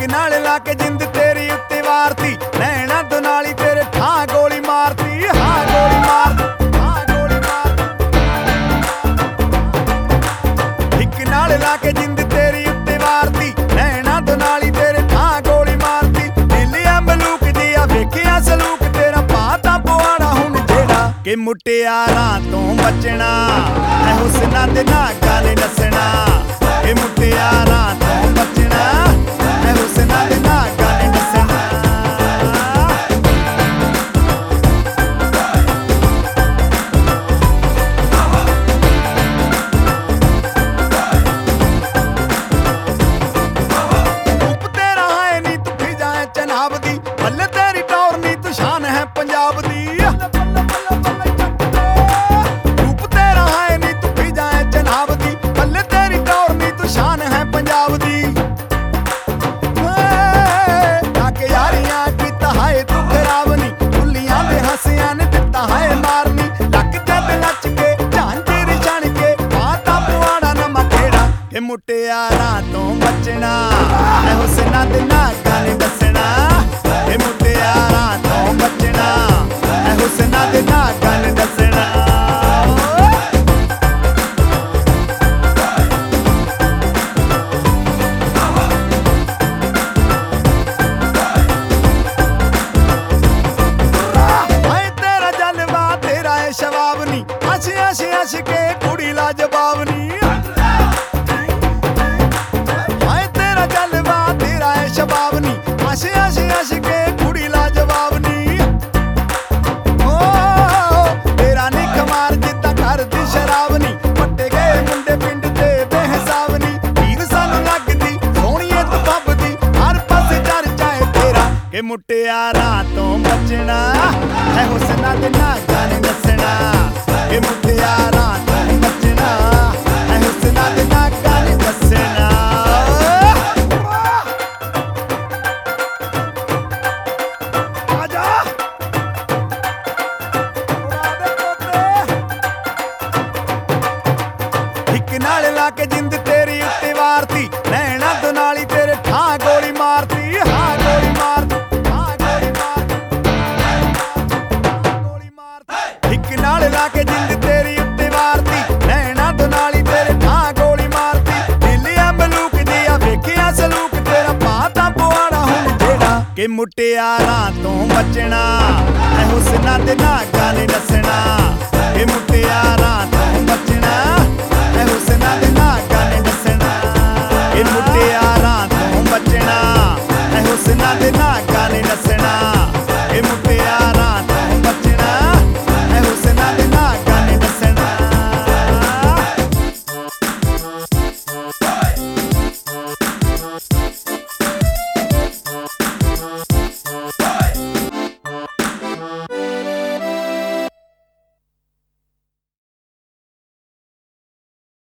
ਇੱਕ ਨਾਲ ਲਾ ਕੇ ਜਿੰਦ ਤੇਰੀ ਉੱਤੇ ਵਾਰਤੀ। ਲੈਣਾ ਦੁਨਾਲੀ ਤੇਰੇ ਥਾਂ ਗੋਲੀ ਮਾਰਤੀ। ਹਾਂ, ਗੋਲੀ ਮਾਰ ਹਾਂ, ਗੋਲੀ ਮਾਰ ਇੱਕ ਨਾਲ ਲਾ ਕੇ ਜਿੰਦ ਤੇਰੀ ਉੱਤੇ ਵਾਰਤੀ। ਲੈਣਾ ਦੁਨਾਲੀ ਤੇਰੇ ਥਾਂ ਗੋਲੀ ਮਾਰਤੀ। ਢਿੱਲਿਆ ਮਲੂਕ ਆ ਵੇਖਿਆ, ਸਲੂਕ ਤੇਰਾ ਪਾ ਤਾਂ ਪਵਾਣਾ ਹੁਣ ਜਿਹੜਾ ਕਿ ਮੁਟਿਆਰਾਂ ਤੋਂ ਬਚਣਾ। ਮੈਂ ਹੁਸਨਾ ਦੇ ਨਾਲ ਗੱਲ ਦੱਸਣਾ ਮਖੇੜਾ ਕਿ ਮੁਟਿਆਰਾਂ ਤੋਂ ਬਚਣਾ ਐ ਹੁਸਨਾਂ ਦੇ ਨਾਗਾਂ ਨੇ ਦੱਸਣਾ। ਕਿ ਮੁਟਿਆਰਾਂ ਤੋਂ ਬਚਣਾ ਐ ਹੁਸਨਾਂ ਦੇ ਨਾਗਾਂ ਨੇ ਦੱਸਣਾ। ਤੇਰਾ ਜਲਵਾ, ਤੇਰਾ ਏ ਸ਼ਵਾਬ ਨੀ। ਹੱਸ ਹੱਸ ਹੱਸ ਕੁੜੀ ਲਾ ਜਵਾਬ ਨੀ। ਨੀ ਹੱਸ ਹੱਸ ਕੁੜੀ ਲਾ ਜਵਾਬ ਨੀ ਓ, ਤੇਰਾ ਨੀ ਖਮਾਰ ਜਿੱਦਾਂ ਘਰ ਸ਼ਰਾਬ ਨੀ ਪੱਟੇ ਗਏ ਮੁੰਡੇ ਪਿੰਡ ਤੇ ਬੇਹਿਸਾਬ ਨੀ ਹੀਰ ਸਾਨੂੰ ਲੱਗਦੀ, ਸੋਹਣੀਏ ਤੂੰ ਫੱਬਦੀ ਹਰ ਪਾਸੇ ਚਰਚਾ ਏ ਤੇਰਾ ਕਿ ਮੁੱਟਿਆ ਰਾਤੋਂ ਬਚਣਾ ਹੈ ਹੁਸਨਾਂ ਦੇ ਨਾਗਾਂ ਨੇ ਨੱਸਣਾ। ਨਾਲ ਲਾ ਕੇ ਜਿੰਦ ਤੇਰੀ ਉੱਤੇ ਵਾਰਤੀ ਨੈਣਾ ਤੋਂ ਨਾਲੀ ਤੇਰੇ ਠਾਂ ਗੋਲੀ ਮਾਰਤੀ। ਦਿੱਲੀਆਂ ਮਲੂਕ ਜਿਆ ਵੇਖਿਆ ਸਲੂਕ ਤੇਰਾ ਪਾਤਾ ਪਵਾੜਾ ਹੁਣ ਜਿਹੜਾ ਕਿ ਮੁਟਿਆਰਾਂ ਤੋਂ ਬਚਣਾ ਐ ਹੁਸਨਾਂ ਦੇ ਨਾਗਾਂ ਨੇ ਨੱਸਣਾ ਕਿ ਮੁਟਿਆਰਾਂ ਤੋਂ ਬਚਣਾ ਐ ਹੁਸਨਾਂ ਦੇ ਨਾਗਾਂ ਨੇ ਨੱਸਣਾ ਕਿ ਮੁਟਿਆਰਾਂ ਤੋਂ ਬਚਣਾ ਐ ਹੁਸਨਾਂ ਦੇ ਨਾਗਾਂ